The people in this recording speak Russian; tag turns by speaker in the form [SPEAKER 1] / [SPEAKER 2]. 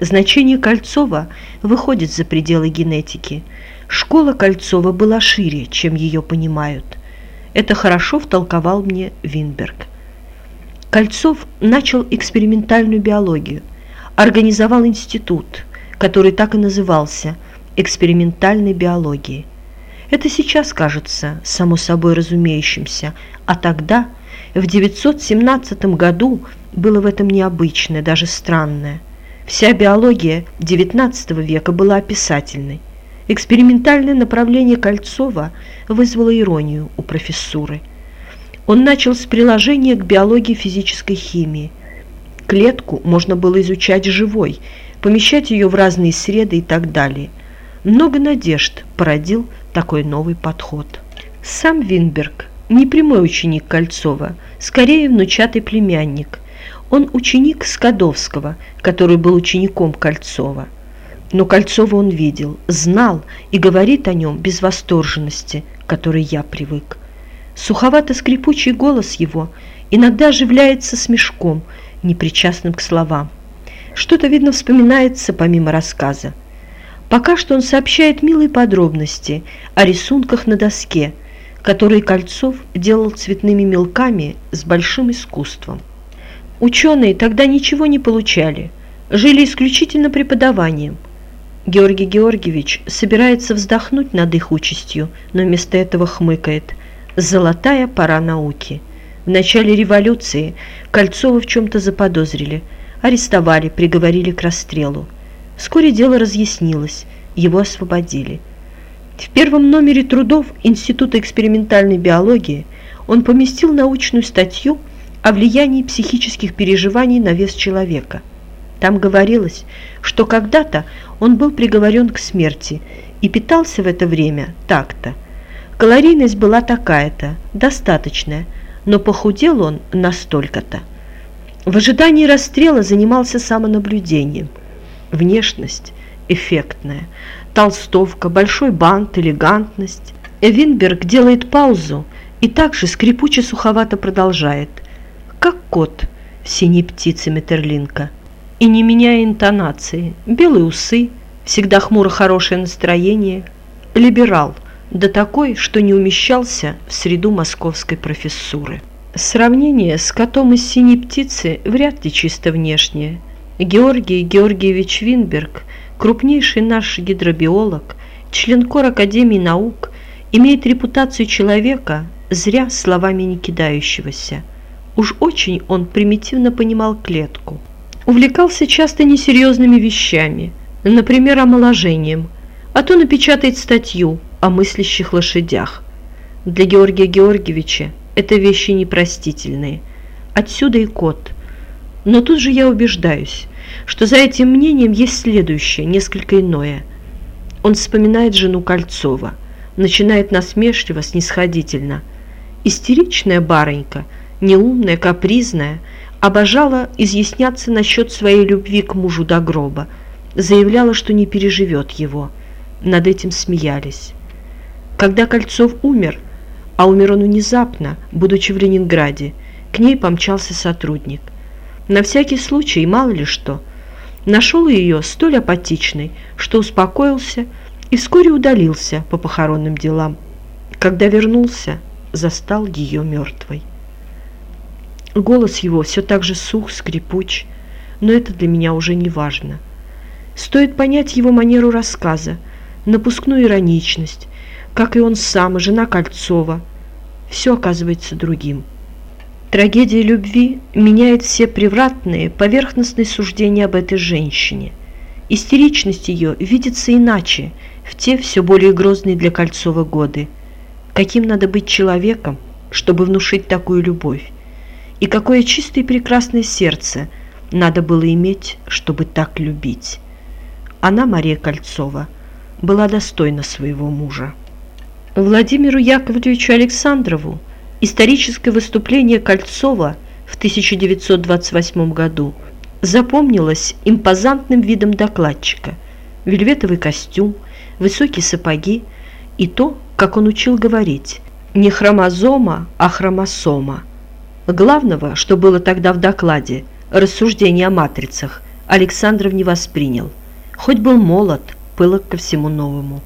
[SPEAKER 1] Значение Кольцова выходит за пределы генетики. Школа Кольцова была шире, чем ее понимают. Это хорошо втолковал мне Винберг. Кольцов начал экспериментальную биологию, организовал институт, который так и назывался «экспериментальной биологией». Это сейчас кажется само собой разумеющимся, а тогда, в 917 году, было в этом необычное, даже странное. Вся биология XIX века была описательной. Экспериментальное направление Кольцова вызвало иронию у профессуры. Он начал с приложения к биологии физической химии. Клетку можно было изучать живой, помещать ее в разные среды и так далее. Много надежд породил такой новый подход. Сам Винберг не прямой ученик Кольцова, скорее внучатый племянник. Он ученик Скадовского, который был учеником Кольцова. Но Кольцова он видел, знал и говорит о нем без восторженности, к которой я привык. Суховато-скрипучий голос его иногда оживляется смешком, непричастным к словам. Что-то, видно, вспоминается помимо рассказа. Пока что он сообщает милые подробности о рисунках на доске, которые Кольцов делал цветными мелками с большим искусством. Ученые тогда ничего не получали, жили исключительно преподаванием. Георгий Георгиевич собирается вздохнуть над их участью, но вместо этого хмыкает «Золотая пора науки». В начале революции Кольцова в чем-то заподозрили, арестовали, приговорили к расстрелу. Вскоре дело разъяснилось, его освободили. В первом номере трудов Института экспериментальной биологии он поместил научную статью о влиянии психических переживаний на вес человека. Там говорилось, что когда-то он был приговорен к смерти и питался в это время так-то. Калорийность была такая-то, достаточная, но похудел он настолько-то. В ожидании расстрела занимался самонаблюдением – Внешность эффектная, толстовка, большой бант, элегантность. Эвинберг делает паузу и также скрипуче-суховато продолжает, как кот в синей птице Метерлинка. И не меняя интонации, белые усы, всегда хмуро хорошее настроение, либерал, да такой, что не умещался в среду московской профессуры. Сравнение с котом из синей птицы вряд ли чисто внешнее – Георгий Георгиевич Винберг, крупнейший наш гидробиолог, член кор Академии наук, имеет репутацию человека, зря словами не кидающегося. Уж очень он примитивно понимал клетку. Увлекался часто несерьезными вещами, например, омоложением, а то напечатает статью о мыслящих лошадях. Для Георгия Георгиевича это вещи непростительные. Отсюда и кот – но тут же я убеждаюсь, что за этим мнением есть следующее, несколько иное. Он вспоминает жену Кольцова, начинает насмешливо, снисходительно. Истеричная барынька, неумная, капризная, обожала изъясняться насчет своей любви к мужу до гроба, заявляла, что не переживет его. Над этим смеялись. Когда Кольцов умер, а умер он внезапно, будучи в Ленинграде, к ней помчался сотрудник – на всякий случай, мало ли что. Нашел ее столь апатичной, что успокоился и вскоре удалился по похоронным делам. Когда вернулся, застал ее мертвой. Голос его все так же сух, скрипуч, но это для меня уже не важно. Стоит понять его манеру рассказа, напускную ироничность, как и он сам, и жена Кольцова. Все оказывается другим. Трагедия любви меняет все превратные, поверхностные суждения об этой женщине. Истеричность ее видится иначе в те все более грозные для Кольцова годы. Каким надо быть человеком, чтобы внушить такую любовь? И какое чистое и прекрасное сердце надо было иметь, чтобы так любить? Она, Мария Кольцова, была достойна своего мужа. Владимиру Яковлевичу Александрову Историческое выступление Кольцова в 1928 году запомнилось импозантным видом докладчика. Вельветовый костюм, высокие сапоги и то, как он учил говорить, не хромозома, а хромосома. Главного, что было тогда в докладе, рассуждение о матрицах, Александров не воспринял, хоть был молод, пылок ко всему новому.